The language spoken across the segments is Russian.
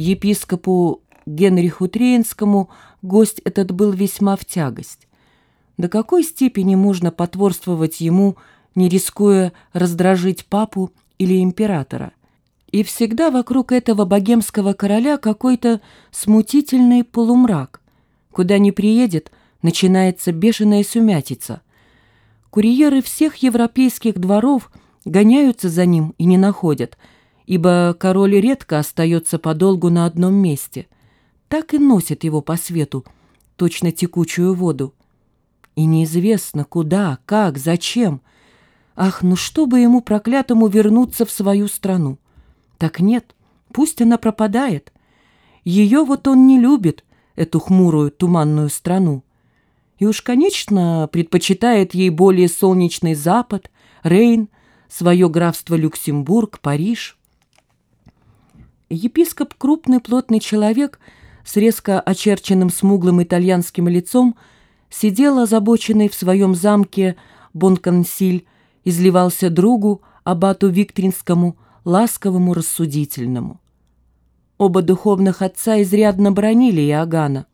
Епископу Генриху Триенскому гость этот был весьма в тягость. До какой степени можно потворствовать ему, не рискуя раздражить папу или императора? И всегда вокруг этого богемского короля какой-то смутительный полумрак. Куда ни приедет, начинается бешеная сумятица. Курьеры всех европейских дворов гоняются за ним и не находят, ибо король редко остается подолгу на одном месте. Так и носит его по свету, точно текучую воду. И неизвестно, куда, как, зачем. Ах, ну чтобы ему проклятому вернуться в свою страну. Так нет, пусть она пропадает. Ее вот он не любит, эту хмурую туманную страну. И уж, конечно, предпочитает ей более солнечный Запад, Рейн, свое графство Люксембург, Париж. Епископ, крупный плотный человек с резко очерченным смуглым итальянским лицом, сидел озабоченный в своем замке Бонконсиль, изливался другу, абату Виктринскому, ласковому, рассудительному. Оба духовных отца изрядно бронили Иоганна.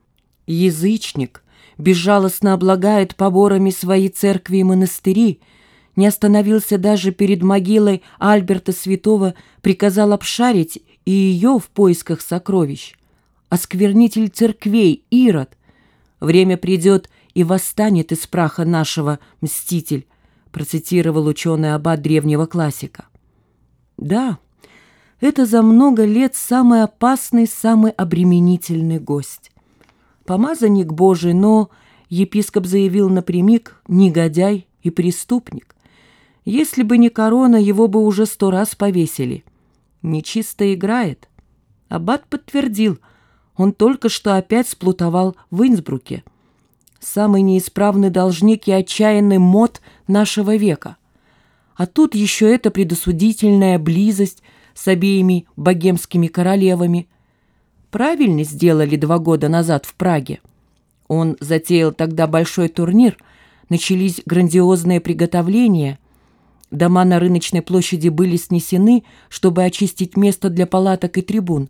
Язычник безжалостно облагает поборами свои церкви и монастыри, не остановился даже перед могилой Альберта Святого, приказал обшарить и ее в поисках сокровищ. Осквернитель церквей, Ирод. Время придет и восстанет из праха нашего мститель, процитировал ученый аббат древнего классика. Да, это за много лет самый опасный, самый обременительный гость. Помазанник Божий, но, епископ заявил напрямик, негодяй и преступник. Если бы не корона, его бы уже сто раз повесили. Нечисто играет. Аббат подтвердил, он только что опять сплутовал в Инсбруке. Самый неисправный должник и отчаянный мод нашего века – а тут еще эта предосудительная близость с обеими богемскими королевами. Правильно сделали два года назад в Праге. Он затеял тогда большой турнир, начались грандиозные приготовления. Дома на рыночной площади были снесены, чтобы очистить место для палаток и трибун.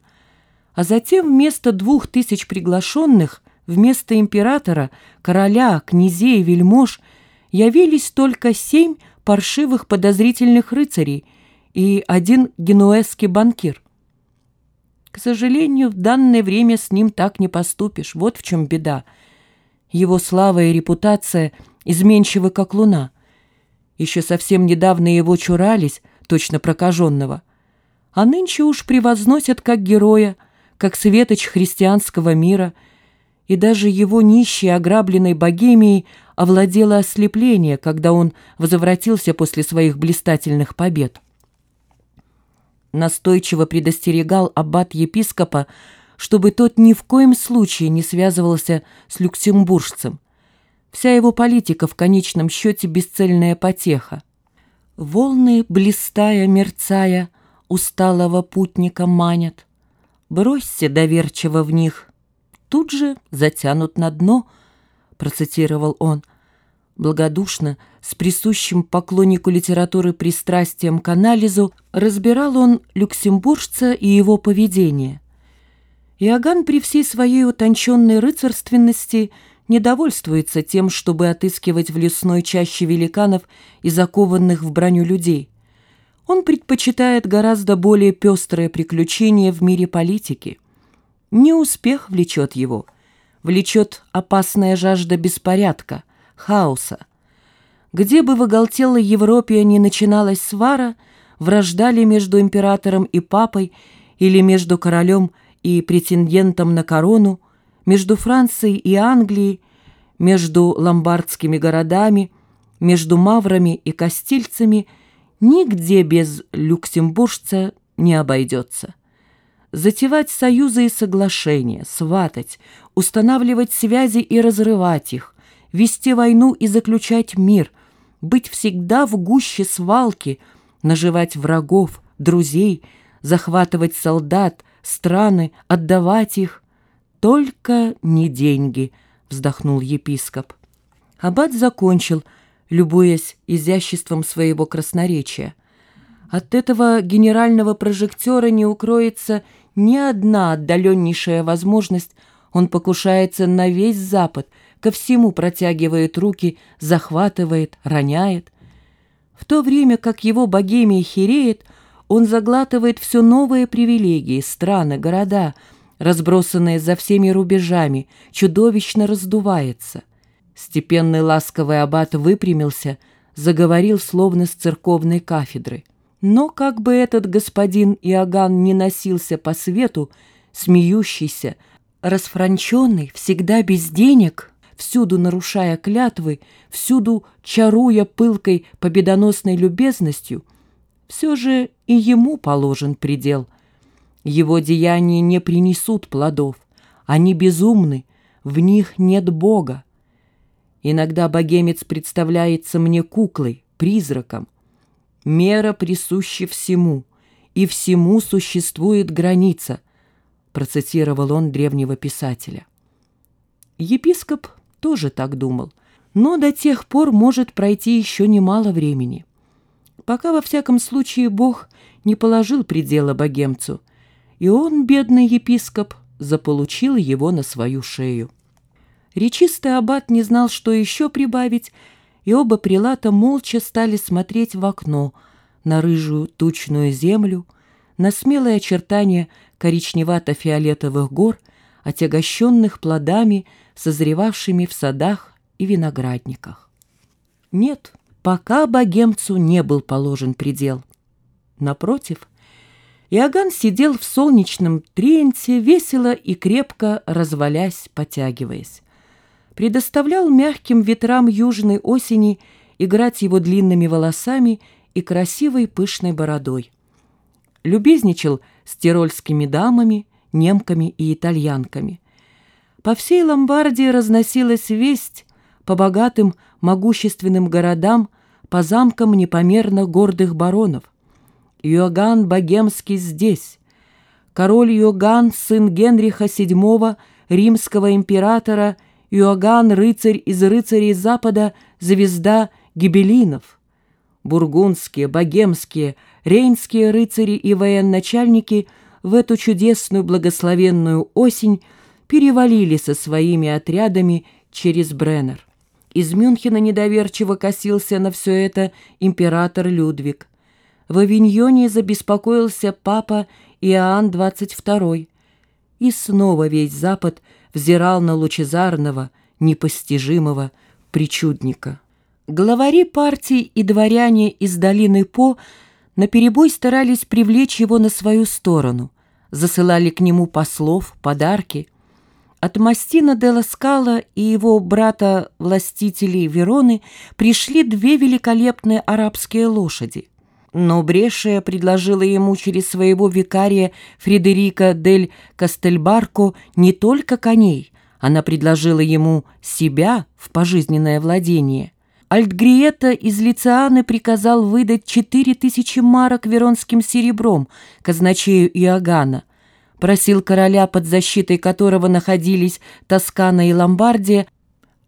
А затем вместо двух тысяч приглашенных, вместо императора, короля, князей вельмож явились только семь паршивых подозрительных рыцарей и один генуэзский банкир. К сожалению, в данное время с ним так не поступишь. Вот в чем беда. Его слава и репутация изменчивы, как луна. Еще совсем недавно его чурались, точно прокаженного. А нынче уж превозносят как героя, как светоч христианского мира – и даже его нищей ограбленной богемией овладело ослепление, когда он возвратился после своих блистательных побед. Настойчиво предостерегал аббат епископа, чтобы тот ни в коем случае не связывался с люксембуржцем. Вся его политика в конечном счете бесцельная потеха. Волны, блистая, мерцая, усталого путника манят. Бросься доверчиво в них, тут же затянут на дно, процитировал он. Благодушно, с присущим поклоннику литературы пристрастием к анализу, разбирал он люксембуржца и его поведение. Иоганн при всей своей утонченной рыцарственности не довольствуется тем, чтобы отыскивать в лесной чаще великанов и закованных в броню людей. Он предпочитает гораздо более пестрое приключение в мире политики – не успех влечет его, влечет опасная жажда беспорядка, хаоса. Где бы в оголтелой Европе ни начиналась свара, враждали между императором и папой или между королем и претендентом на корону, между Францией и Англией, между ломбардскими городами, между маврами и кастильцами, нигде без люксембуржца не обойдется затевать союзы и соглашения, сватать, устанавливать связи и разрывать их, вести войну и заключать мир, быть всегда в гуще свалки, наживать врагов, друзей, захватывать солдат, страны, отдавать их. Только не деньги, вздохнул епископ. Аббат закончил, любуясь изяществом своего красноречия. От этого генерального прожектора не укроется ни одна отдаленнейшая возможность, он покушается на весь Запад, ко всему протягивает руки, захватывает, роняет. В то время как его богемия хереет, он заглатывает все новые привилегии, страны, города, разбросанные за всеми рубежами, чудовищно раздувается. Степенный ласковый аббат выпрямился, заговорил словно с церковной кафедры. Но как бы этот господин Иоганн не носился по свету, смеющийся, расфранченный, всегда без денег, всюду нарушая клятвы, всюду чаруя пылкой победоносной любезностью, все же и ему положен предел. Его деяния не принесут плодов, они безумны, в них нет Бога. Иногда богемец представляется мне куклой, призраком. Мера присуща всему, и всему существует граница, процитировал он древнего писателя. Епископ тоже так думал, но до тех пор может пройти еще немало времени. Пока, во всяком случае, Бог не положил предела богемцу, и он, бедный епископ, заполучил его на свою шею. Речистый аббат не знал, что еще прибавить, и оба прилата молча стали смотреть в окно на рыжую тучную землю, на смелые очертания коричневато-фиолетовых гор, отягощенных плодами, созревавшими в садах и виноградниках. Нет, пока богемцу не был положен предел. Напротив, Иоганн сидел в солнечном тренте, весело и крепко развалясь, потягиваясь. Предоставлял мягким ветрам южной осени играть его длинными волосами и красивой пышной бородой. Любезничал с тирольскими дамами, немками и итальянками – по всей Ломбардии разносилась весть по богатым, могущественным городам, по замкам непомерно гордых баронов. Иоганн Богемский здесь. Король Иоганн, сын Генриха VII, римского императора, Иоганн, рыцарь из рыцарей Запада, звезда гибелинов. Бургундские, богемские, рейнские рыцари и военачальники в эту чудесную благословенную осень перевалили со своими отрядами через Бреннер. Из Мюнхена недоверчиво косился на все это император Людвиг. В Авиньоне забеспокоился папа Иоанн XXII. И снова весь Запад взирал на лучезарного, непостижимого причудника. Главари партий и дворяне из долины По наперебой старались привлечь его на свою сторону, засылали к нему послов, подарки – от Мастина де Скала и его брата-властителей Вероны пришли две великолепные арабские лошади. Но Брешия предложила ему через своего викария Фредерика дель Кастельбарко не только коней, она предложила ему себя в пожизненное владение. Альтгриета из Лицианы приказал выдать четыре тысячи марок веронским серебром казначею Иоганна, просил короля, под защитой которого находились Тоскана и Ломбардия,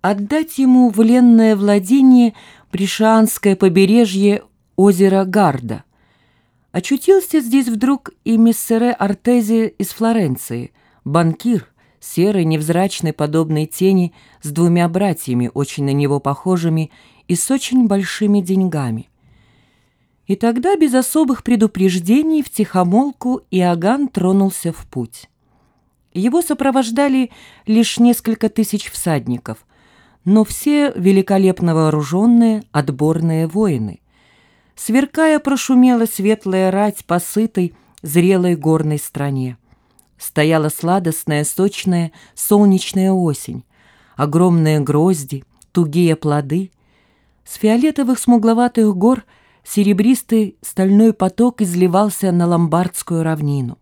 отдать ему в ленное владение Пришанское побережье озера Гарда. Очутился здесь вдруг и миссере Артези из Флоренции, банкир, серой, невзрачной, подобной тени, с двумя братьями, очень на него похожими и с очень большими деньгами. И тогда без особых предупреждений в тихомолку Иоганн тронулся в путь. Его сопровождали лишь несколько тысяч всадников, но все великолепно вооруженные отборные воины. Сверкая прошумела светлая рать по сытой, зрелой горной стране. Стояла сладостная, сочная, солнечная осень, огромные грозди, тугие плоды. С фиолетовых смугловатых гор – серебристый стальной поток изливался на ломбардскую равнину.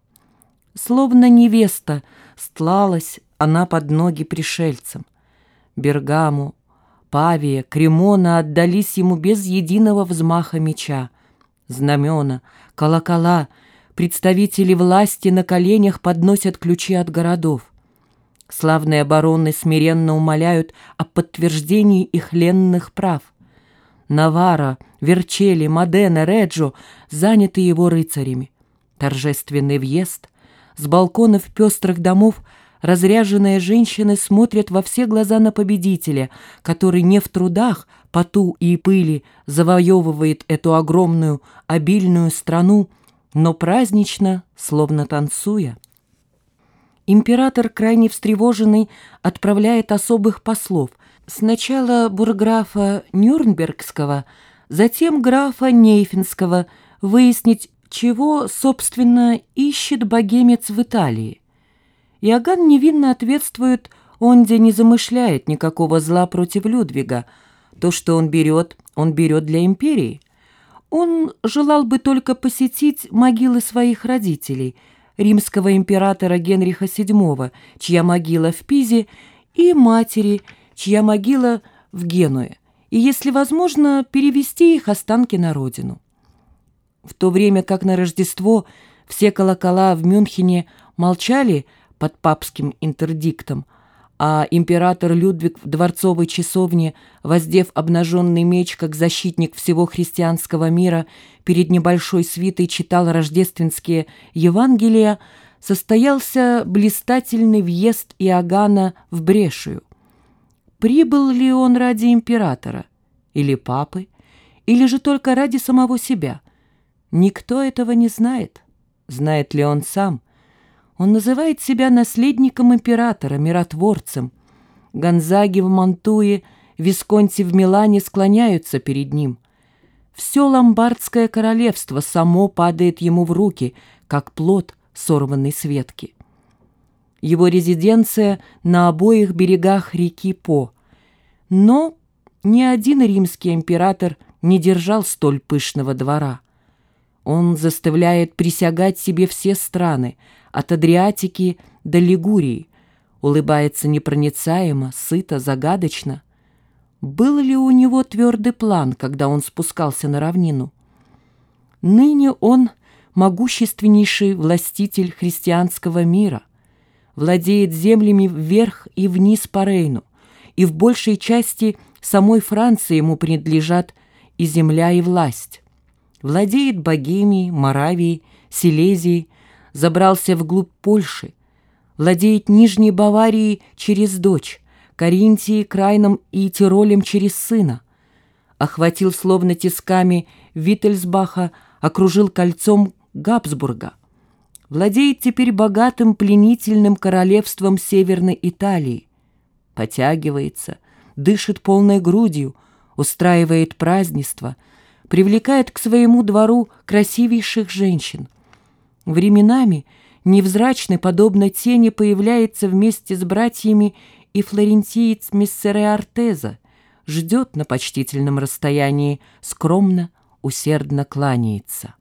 Словно невеста стлалась она под ноги пришельцам. Бергаму, Павия, Кремона отдались ему без единого взмаха меча. Знамена, колокола, представители власти на коленях подносят ключи от городов. Славные бароны смиренно умоляют о подтверждении их ленных прав – Навара, Верчели, Модена, Реджо заняты его рыцарями. Торжественный въезд, с балконов пестрых домов разряженные женщины смотрят во все глаза на победителя, который не в трудах, поту и пыли завоевывает эту огромную, обильную страну, но празднично, словно танцуя. Император, крайне встревоженный, отправляет особых послов. Сначала бурграфа Нюрнбергского, затем графа Нейфинского, выяснить, чего, собственно, ищет богемец в Италии. Иоганн невинно ответствует, он где не замышляет никакого зла против Людвига. То, что он берет, он берет для империи. Он желал бы только посетить могилы своих родителей, римского императора Генриха VII, чья могила в Пизе, и матери, чья могила в Генуе, и, если возможно, перевести их останки на родину. В то время как на Рождество все колокола в Мюнхене молчали под папским интердиктом, а император Людвиг в дворцовой часовне, воздев обнаженный меч как защитник всего христианского мира, перед небольшой свитой читал рождественские Евангелия, состоялся блистательный въезд Иоганна в Брешию. Прибыл ли он ради императора или папы, или же только ради самого себя? Никто этого не знает. Знает ли он сам? Он называет себя наследником императора, миротворцем. Гонзаги в Мантуе, Висконти в Милане склоняются перед ним. Все ломбардское королевство само падает ему в руки, как плод, сорванный с ветки. Его резиденция на обоих берегах реки По. Но ни один римский император не держал столь пышного двора. Он заставляет присягать себе все страны – от Адриатики до Лигурии, улыбается непроницаемо, сыто, загадочно. Был ли у него твердый план, когда он спускался на равнину? Ныне он могущественнейший властитель христианского мира, владеет землями вверх и вниз по Рейну, и в большей части самой Франции ему принадлежат и земля, и власть. Владеет Богемией, Моравией, Силезией, забрался вглубь Польши, владеет Нижней Баварией через дочь, Каринтией, Крайном и Тиролем через сына, охватил словно тисками Виттельсбаха, окружил кольцом Габсбурга, владеет теперь богатым пленительным королевством Северной Италии, потягивается, дышит полной грудью, устраивает празднества, привлекает к своему двору красивейших женщин – Временами невзрачный, подобно тени, появляется вместе с братьями и флорентиец Миссере Артеза, ждет на почтительном расстоянии, скромно, усердно кланяется.